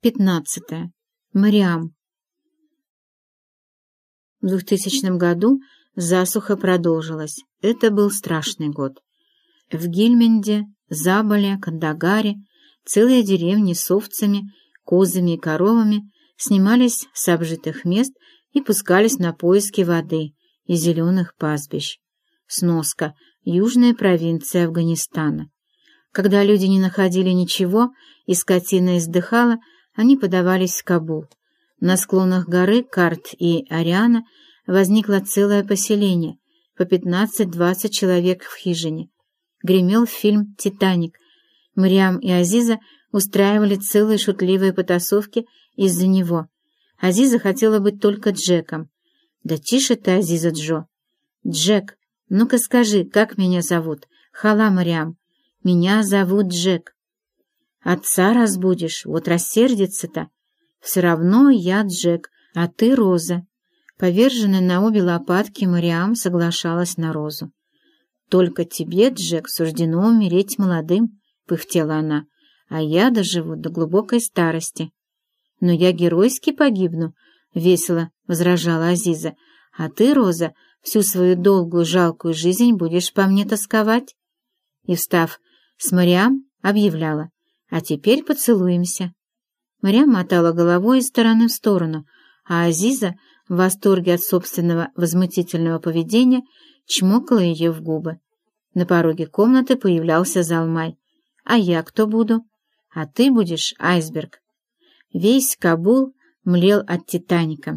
15. Мариам. В 2000 году засуха продолжилась. Это был страшный год. В Гильменде, Заболе, Кандагаре целые деревни с овцами, козами и коровами снимались с обжитых мест и пускались на поиски воды и зеленых пастбищ. Сноска. Южная провинция Афганистана. Когда люди не находили ничего, и скотина издыхала, они подавались в Кабул. На склонах горы Карт и Ариана возникло целое поселение, по 15-20 человек в хижине. Гремел фильм «Титаник». Мариам и Азиза устраивали целые шутливые потасовки из-за него. Азиза хотела быть только Джеком. «Да тише ты, Азиза Джо!» «Джек, ну-ка скажи, как меня зовут?» «Хала, Мариам. Меня зовут Джек». Отца разбудишь, вот рассердится-то. Все равно я Джек, а ты Роза. Поверженная на обе лопатки Мариам соглашалась на Розу. «Только тебе, Джек, суждено умереть молодым», — пыхтела она, «а я доживу до глубокой старости». «Но я геройски погибну», — весело возражала Азиза, «а ты, Роза, всю свою долгую жалкую жизнь будешь по мне тосковать». И, встав с Мариам, объявляла, а теперь поцелуемся. Мариам мотала головой из стороны в сторону, а Азиза, в восторге от собственного возмутительного поведения, чмокала ее в губы. На пороге комнаты появлялся Залмай. «А я кто буду?» «А ты будешь айсберг». Весь Кабул млел от «Титаника».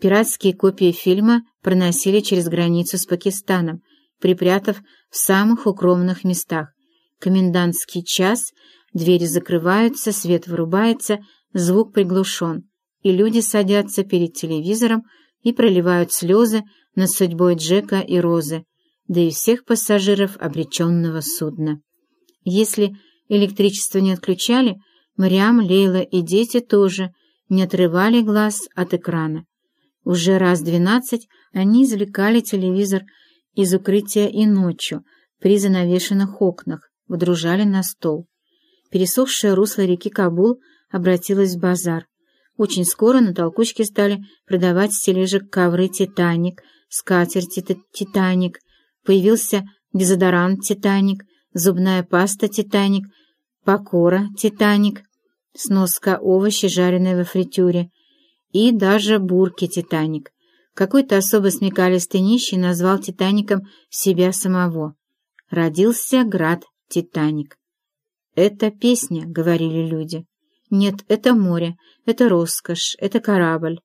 Пиратские копии фильма проносили через границу с Пакистаном, припрятав в самых укромных местах. Комендантский час — Двери закрываются, свет вырубается, звук приглушен, и люди садятся перед телевизором и проливают слезы над судьбой Джека и Розы, да и всех пассажиров обреченного судна. Если электричество не отключали, Мариам, Лейла и дети тоже не отрывали глаз от экрана. Уже раз двенадцать они извлекали телевизор из укрытия и ночью при занавешенных окнах, выдружали на стол. Пересохшее русло реки Кабул обратилось в базар. Очень скоро на толкучке стали продавать с тележек ковры «Титаник», скатерти «Титаник», появился дезодорант «Титаник», зубная паста «Титаник», покора «Титаник», сноска овощи, жареные во фритюре, и даже бурки «Титаник». Какой-то особо смекалистый нищий назвал «Титаником» себя самого. Родился град «Титаник». «Это песня», — говорили люди. «Нет, это море, это роскошь, это корабль».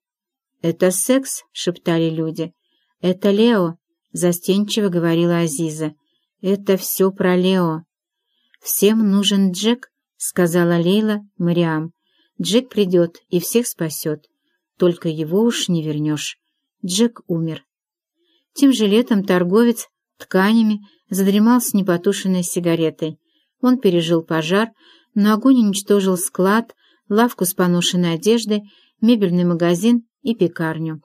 «Это секс», — шептали люди. «Это Лео», — застенчиво говорила Азиза. «Это все про Лео». «Всем нужен Джек», — сказала Лейла Мариам. «Джек придет и всех спасет. Только его уж не вернешь. Джек умер». Тем же летом торговец тканями задремал с непотушенной сигаретой. Он пережил пожар, но огонь уничтожил склад, лавку с поношенной одеждой, мебельный магазин и пекарню.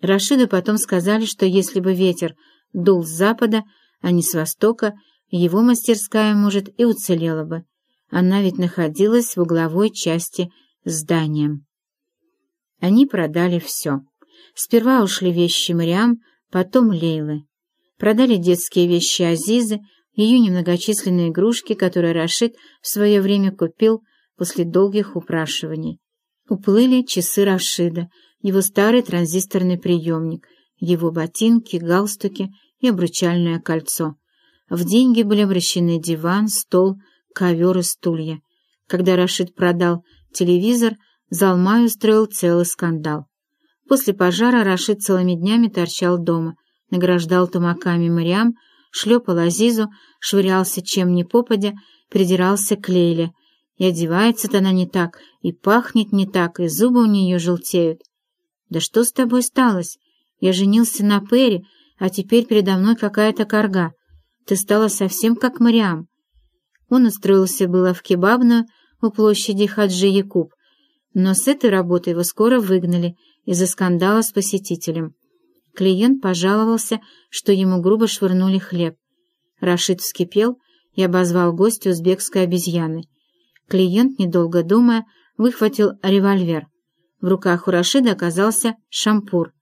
Рашиду потом сказали, что если бы ветер дул с запада, а не с востока, его мастерская, может, и уцелела бы. Она ведь находилась в угловой части здания. Они продали все. Сперва ушли вещи Мариам, потом Лейлы. Продали детские вещи Азизы, ее немногочисленные игрушки, которые Рашид в свое время купил после долгих упрашиваний. Уплыли часы Рашида, его старый транзисторный приемник, его ботинки, галстуки и обручальное кольцо. В деньги были обращены диван, стол, ковер и стулья. Когда Рашид продал телевизор, Залмай устроил целый скандал. После пожара Рашид целыми днями торчал дома, награждал тумаками Мариам, шлепал Азизу, швырялся чем ни попадя, придирался к Лейле. И одевается-то она не так, и пахнет не так, и зубы у нее желтеют. «Да что с тобой сталось? Я женился на Перри, а теперь передо мной какая-то корга. Ты стала совсем как Мариам». Он устроился было в кебабную у площади Хаджи Якуб, но с этой работы его скоро выгнали из-за скандала с посетителем. Клиент пожаловался, что ему грубо швырнули хлеб. Рашид вскипел и обозвал гостя узбекской обезьяной. Клиент, недолго думая, выхватил револьвер. В руках у Рашида оказался шампур.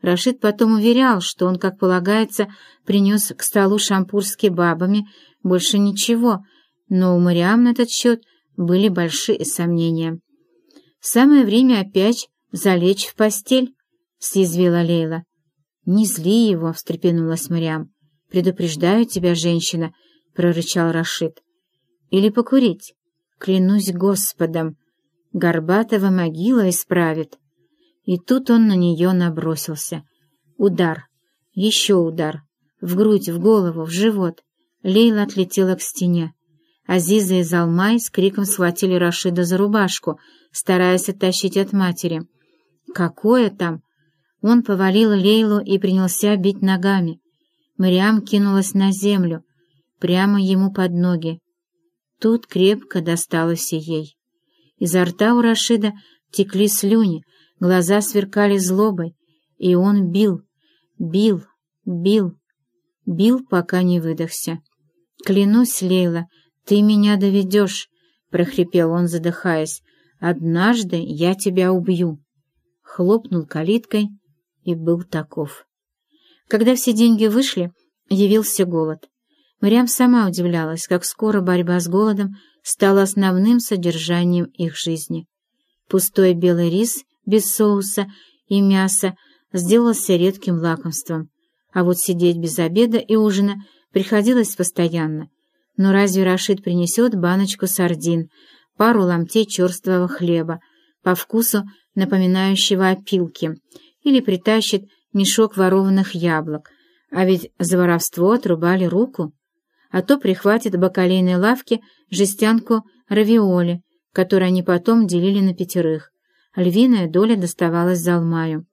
Рашид потом уверял, что он, как полагается, принес к столу шампур с кебабами, больше ничего, но у Мариам на этот счет были большие сомнения. «Самое время опять залечь в постель», — съязвила Лейла. «Не зли его», — встрепенулась Мариам. «Предупреждаю тебя, женщина», — прорычал Рашид. «Или покурить? Клянусь Господом, Горбатова могила исправит». И тут он на нее набросился. Удар, еще удар, в грудь, в голову, в живот. Лейла отлетела к стене. Азиза и Залмай с криком схватили Рашида за рубашку, стараясь оттащить от матери. «Какое там?» Он повалил Лейлу и принялся бить ногами. Мариам кинулась на землю, прямо ему под ноги. Тут крепко досталось и ей. Изо рта у Рашида текли слюни, глаза сверкали злобой, и он бил, бил, бил, бил, пока не выдохся. «Клянусь, Лейла, ты меня доведешь», — прохрипел он, задыхаясь. «Однажды я тебя убью». Хлопнул калиткой и был таков. Когда все деньги вышли, явился голод. Мариам сама удивлялась, как скоро борьба с голодом стала основным содержанием их жизни. Пустой белый рис без соуса и мяса сделался редким лакомством, а вот сидеть без обеда и ужина приходилось постоянно. Но разве Рашид принесет баночку сардин, пару ломтей черствого хлеба, по вкусу напоминающего опилки, или притащит мешок ворованных яблок, а ведь за воровство отрубали руку, а то прихватит в бакалейной лавке жестянку равиоли, которую они потом делили на пятерых. Львиная доля доставалась Залмаю.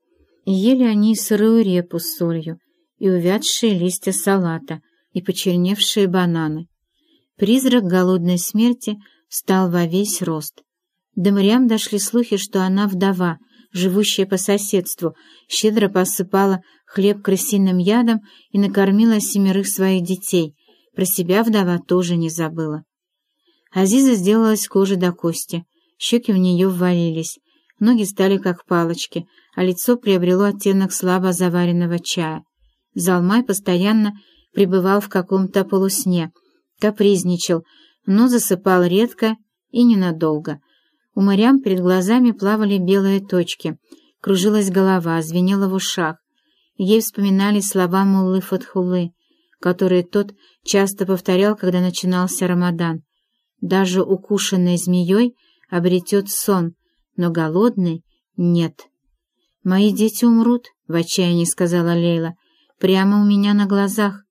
И ели они сырую репу с солью, и увядшие листья салата, и почерневшие бананы. Призрак голодной смерти стал во весь рост. До Мариам дошли слухи, что она вдова — живущая по соседству, щедро посыпала хлеб крысиным ядом и накормила семерых своих детей. Про себя вдова тоже не забыла. Азиза сделалась кожи до кости, щеки в нее ввалились, ноги стали как палочки, а лицо приобрело оттенок слабо заваренного чая. Залмай постоянно пребывал в каком-то полусне, капризничал, но засыпал редко и ненадолго — у морям перед глазами плавали белые точки, кружилась голова, звенела в ушах. Ей вспоминали слова Муллы Фатхулы, которые тот часто повторял, когда начинался Рамадан. Даже укушенный змеей обретет сон, но голодный — нет. «Мои дети умрут», — в отчаянии сказала Лейла, — «прямо у меня на глазах».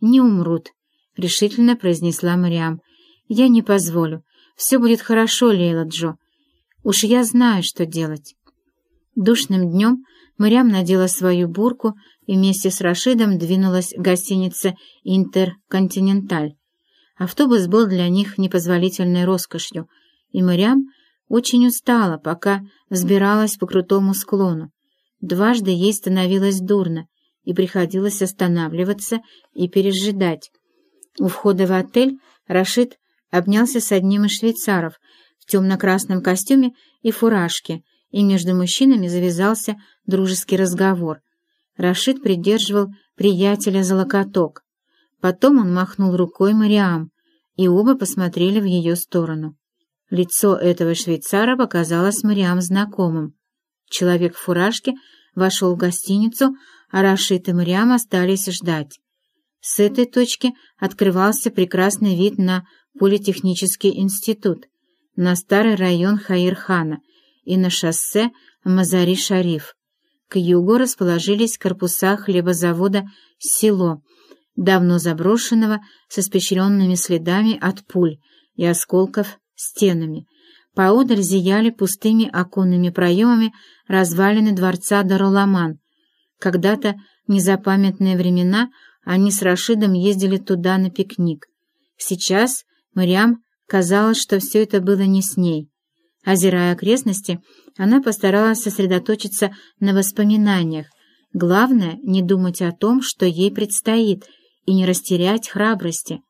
«Не умрут», — решительно произнесла Мариам. «Я не позволю. Все будет хорошо, Лейла Джо. Уж я знаю, что делать. Душным днем Мариам надела свою бурку и вместе с Рашидом двинулась к гостинице «Интерконтиненталь». Автобус был для них непозволительной роскошью, и Мариам очень устала, пока взбиралась по крутому склону. Дважды ей становилось дурно, и приходилось останавливаться и пережидать. У входа в отель Рашид обнялся с одним из швейцаров в темно-красном костюме и фуражке, и между мужчинами завязался дружеский разговор. Рашид придерживал приятеля за локоток. Потом он махнул рукой Мариам, и оба посмотрели в ее сторону. Лицо этого швейцара показалось Мариам знакомым. Человек в фуражке вошел в гостиницу, а Рашид и Мариам остались ждать. С этой точки открывался прекрасный вид на политехнический институт, на старый район Хаирхана и на шоссе Мазари-Шариф. К югу расположились корпуса хлебозавода «Село», давно заброшенного с испещренными следами от пуль и осколков стенами. Поодаль зияли пустыми оконными проемами развалины дворца Даруламан. Когда-то, в незапамятные времена, они с Рашидом ездили туда на пикник. Сейчас Мариам казалось, что все это было не с ней. Озирая окрестности, она постаралась сосредоточиться на воспоминаниях. Главное — не думать о том, что ей предстоит, и не растерять храбрости.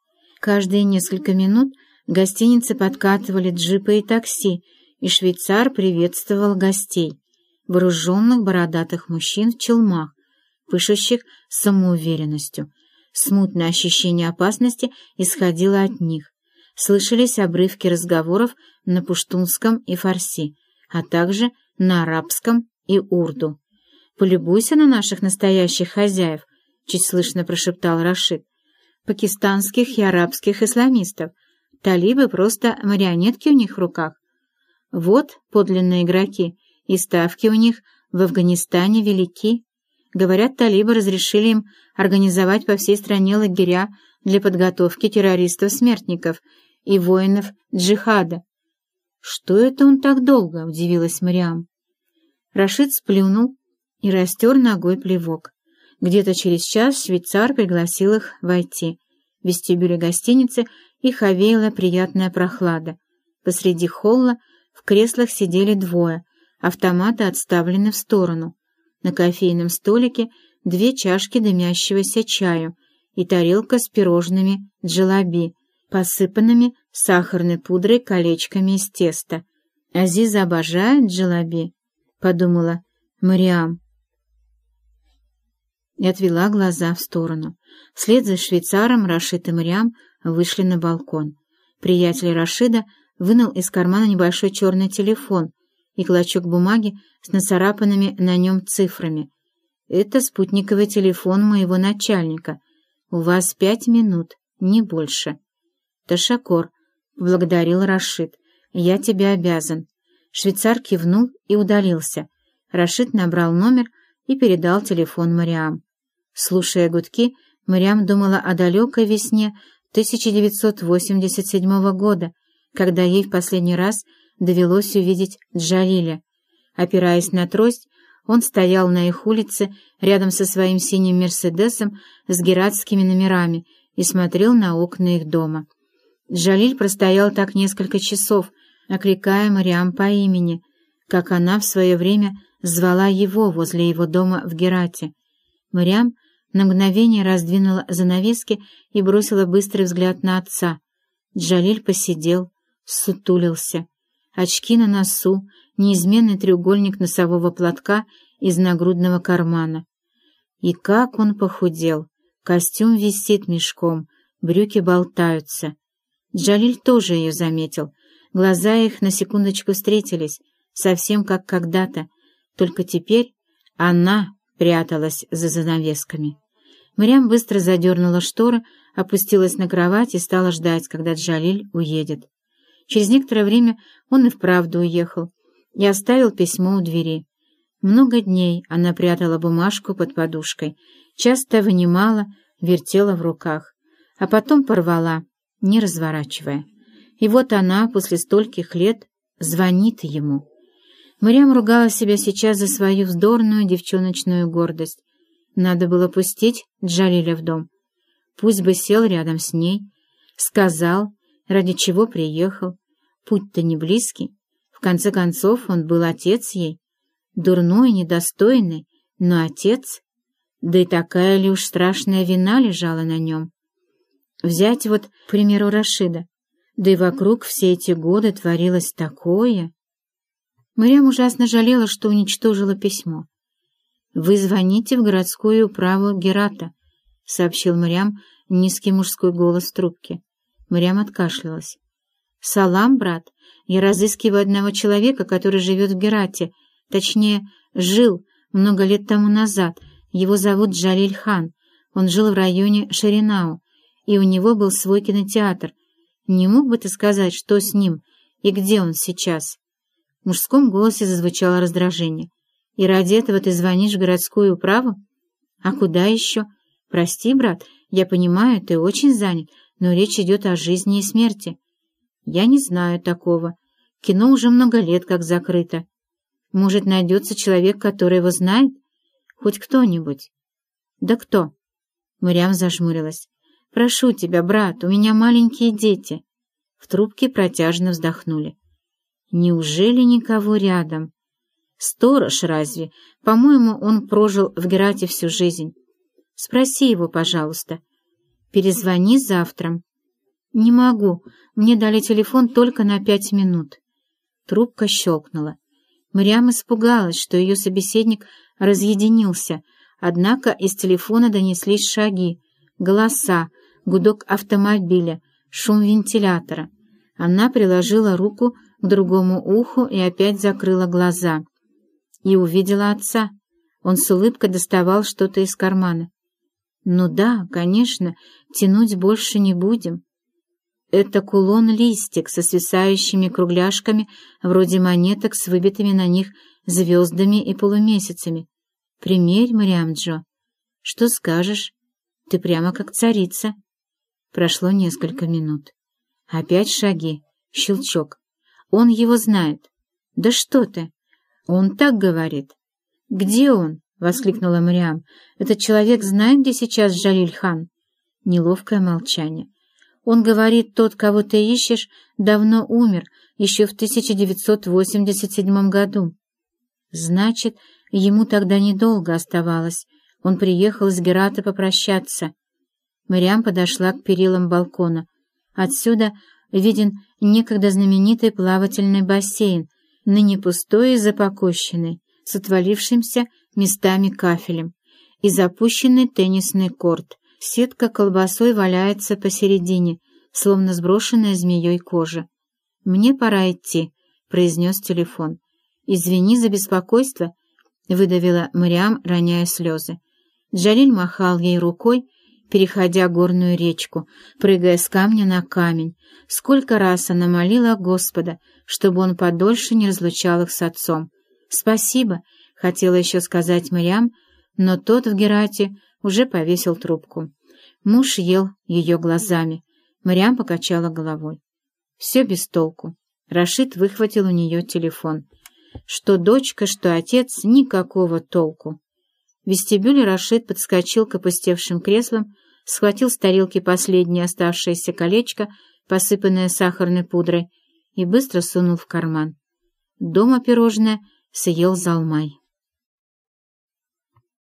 Каждые несколько минут в гостинице подкатывали джипы и такси, и швейцар приветствовал гостей, вооруженных бородатых мужчин в челмах, пышущих самоуверенностью. Смутное ощущение опасности исходило от них. Слышались обрывки разговоров на пуштунском и фарси, а также на арабском и урду. «Полюбуйся на наших настоящих хозяев», — чуть слышно прошептал Рашид. «Пакистанских и арабских исламистов. Талибы просто марионетки у них в руках. Вот подлинные игроки, и ставки у них в Афганистане велики. Говорят, талибы разрешили им организовать по всей стране лагеря для подготовки террористов-смертников и воинов джихада. «Что это он так долго?» — удивилась Мариам. Рашид сплюнул и растер ногой плевок. Где-то через час швейцар пригласил их войти. В вестибюле гостиницы их овеяла приятная прохлада. Посреди холла в креслах сидели двое, автоматы отставлены в сторону. На кофейном столике две чашки дымящегося чаю и тарелка с пирожными джелаби, посыпанными сахарной пудрой колечками из теста. «Азиза обожает джелаби», — подумала Мариам. И отвела глаза в сторону. Вслед за швейцаром Рашид и Мариам вышли на балкон. Приятель Рашида вынул из кармана небольшой черный телефон и клочок бумаги с нацарапанными на нем цифрами. «Это спутниковый телефон моего начальника. У вас пять минут, не больше». «Ташакор», — поблагодарил Рашид, — «я тебе обязан». Швейцар кивнул и удалился. Рашид набрал номер и передал телефон Мариам. Слушая гудки, Мариам думала о далекой весне 1987 года, когда ей в последний раз довелось увидеть Джалиля. Опираясь на трость, он стоял на их улице рядом со своим синим «Мерседесом» с гератскими номерами и смотрел на окна их дома. Джалиль простоял так несколько часов, окликая Мариам по имени, как она в свое время звала его возле его дома в Герате. Мариам на мгновение раздвинула занавески и бросила быстрый взгляд на отца. Джалиль посидел, сутулился. Очки на носу, неизменный треугольник носового платка из нагрудного кармана. И как он похудел! Костюм висит мешком, брюки болтаются. Джалиль тоже ее заметил. Глаза их на секундочку встретились, совсем как когда-то, только теперь она пряталась за занавесками. Мрям быстро задернула шторы, опустилась на кровать и стала ждать, когда Джалиль уедет. Через некоторое время он и вправду уехал и оставил письмо у двери. Много дней она прятала бумажку под подушкой, часто вынимала, вертела в руках, а потом порвала, не разворачивая. И вот она после стольких лет звонит ему. Мрям ругала себя сейчас за свою вздорную девчоночную гордость. Надо было пустить Джалиля в дом. Пусть бы сел рядом с ней, сказал, ради чего приехал. Путь-то не близкий. В конце концов, он был отец ей. Дурной, недостойный, но отец. Да и такая ли уж страшная вина лежала на нем. Взять вот, к примеру, Рашида. Да и вокруг все эти годы творилось такое. Мэрям ужасно жалела, что уничтожила письмо. «Вы звоните в городскую управу Герата», — сообщил Мрям низкий мужской голос в трубке. Мрям откашлялась. «Салам, брат. Я разыскиваю одного человека, который живет в Герате. Точнее, жил много лет тому назад. Его зовут Джалиль Хан. Он жил в районе Шаринау, и у него был свой кинотеатр. Не мог бы ты сказать, что с ним и где он сейчас?» В мужском голосе зазвучало раздражение. И ради этого ты звонишь в городскую управу? А куда еще? Прости, брат, я понимаю, ты очень занят, но речь идет о жизни и смерти. Я не знаю такого. Кино уже много лет как закрыто. Может, найдется человек, который его знает? Хоть кто-нибудь? Да кто? Мырям зажмурилась. Прошу тебя, брат, у меня маленькие дети. В трубке протяжно вздохнули. Неужели никого рядом? Сторож разве? По-моему, он прожил в Герате всю жизнь. Спроси его, пожалуйста. Перезвони завтра. Не могу. Мне дали телефон только на пять минут. Трубка щелкнула. Мариам испугалась, что ее собеседник разъединился, однако из телефона донеслись шаги, голоса, гудок автомобиля, шум вентилятора. Она приложила руку к другому уху и опять закрыла глаза. И увидела отца. Он с улыбкой доставал что-то из кармана. «Ну да, конечно, тянуть больше не будем». Это кулон-листик со свисающими кругляшками, вроде монеток с выбитыми на них звездами и полумесяцами. Примерь, Мариам Джо. Что скажешь? Ты прямо как царица. Прошло несколько минут. Опять шаги, щелчок. Он его знает. Да что ты? Он так говорит. Где он? — воскликнула Мариам. «Этот человек знает, где сейчас Джалиль-хан?» Неловкое молчание. Он говорит, тот, кого ты ищешь, давно умер, еще в 1987 году. Значит, ему тогда недолго оставалось. Он приехал из Герата попрощаться. Мариам подошла к перилам балкона. Отсюда виден некогда знаменитый плавательный бассейн, ныне пустой и запокощенный, с отвалившимся местами кафелем, и запущенный теннисный корт — Сетка колбасой валяется посередине, словно сброшенная змеей кожа. «Мне пора идти», — произнес телефон. «Извини за беспокойство», — выдавила Мариам, роняя слезы. Джалиль махал ей рукой, переходя горную речку, прыгая с камня на камень. Сколько раз она молила Господа, чтобы он подольше не разлучал их с отцом. «Спасибо», — хотела еще сказать Мариам, но тот в Герате уже повесил трубку. Муж ел ее глазами. Мариам покачала головой. Все без толку. Рашид выхватил у нее телефон. Что дочка, что отец, никакого толку. В вестибюле Рашид подскочил к опустевшим креслам, схватил с тарелки последнее оставшееся колечко, посыпанное сахарной пудрой, и быстро сунул в карман. Дома пирожное съел Залмай.